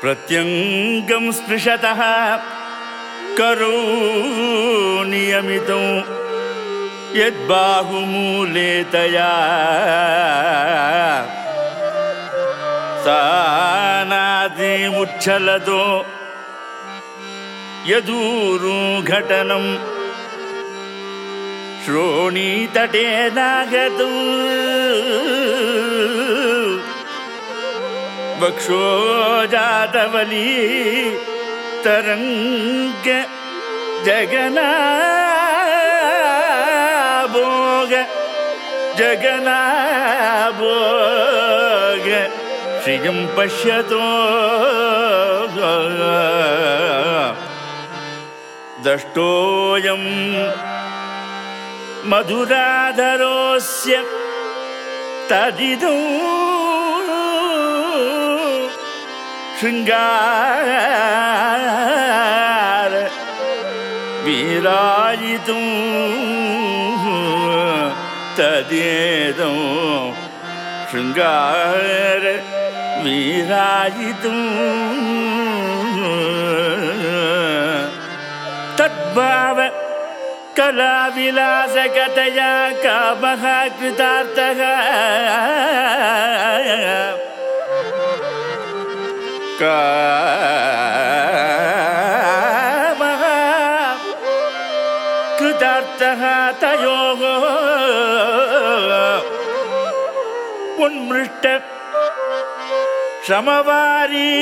प्रत्यङ्गं स्पृशतः करो नियमितं यद्बाहुमूलेतया सानादिमुच्छलतो यदूरु घटनं बक्षो जातवली तरंग जगनाभोग जगनाभोग श्रियं पश्यतो दष्टोऽयं मधुराधरोऽस्य तदिदू शृङ्गार विराजितुं तदेदौ शृङ्गार विराजितुं तद्भाव कलाविलासकतया कामः कृतार्थः कृतार्थः तयोः उन्मृष्ट श्रमवारी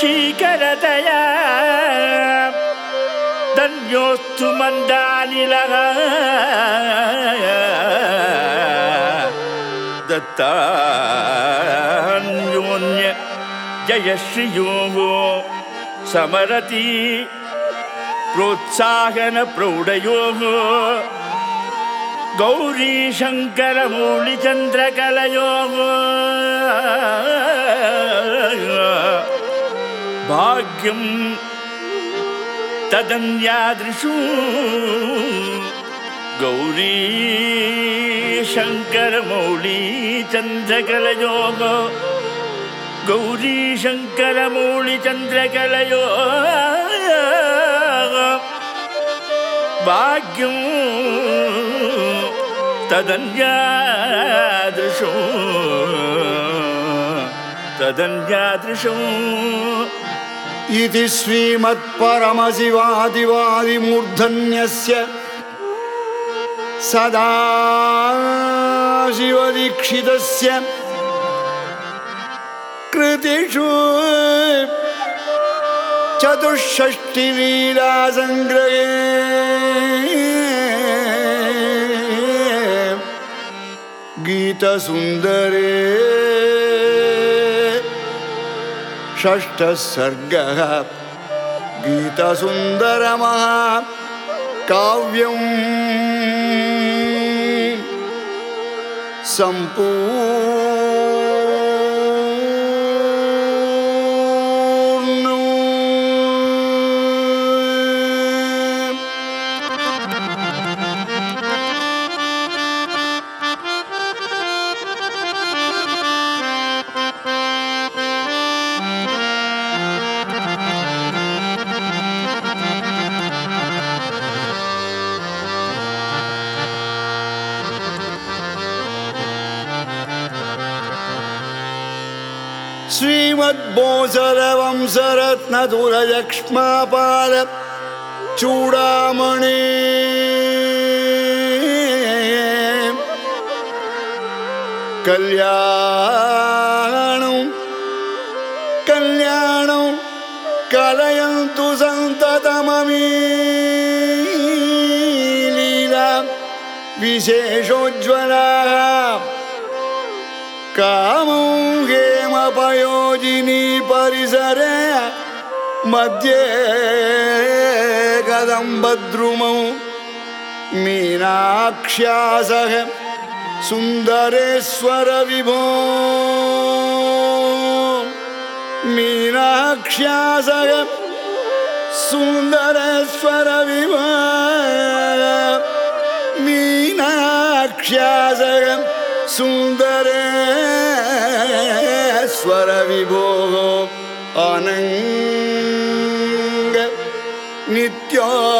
शीकरतया धन्योऽस्तु मन्दानिलः दत्तान्योन्य जयश्रियोगो समरति प्रोत्साहनप्रौढयोः। गौरीशङ्करमौलिचन्द्रकलयोः भाग्यं तदन्यादृशु गौरी शङ्करमौलीचन्द्रकलयोः गौरी शङ्करमौलिचन्द्रकलयो भाग्यं तदन्यादृशो तदन्यादृशो। इति श्रीमत्परमशिवादिवादिमूर्धन्यस्य सदा शिवदीक्षितस्य कृतिषु चतुष्षष्टिलीलासङ्ग्रहे। गीतसुन्दरे षष्ठः सर्गः गीतसुन्दरमः काव्यम् सम्पूर्णम् श्रीमद्भोसरवंशरत्नतुलयक्ष्मापाल चूडामणि। कल्याणं कल्याणं कलयन्तु सन्ततममी। लीला विशेषोज्ज्वलाः। कामौ हेमपयोजिनी परिसरे मध्ये कदम्बद्रुमौ मीनाक्ष्यासः सुन्दरेश्वर विभो मीनाक्ष्यासः सुन्दरेश्वर विभो मीनाक्ष्यासः सुन्दरेश्वर ईश्वर स्वरविभो आनंद नित्यात्सव।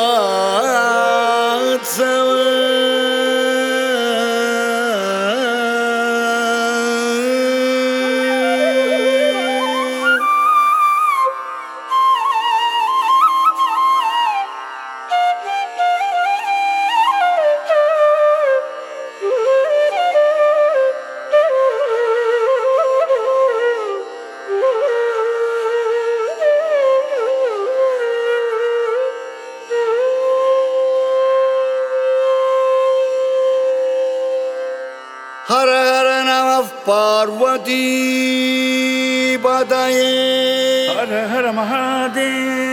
हर हर नमः पार्वती पतये। हर हर महादेव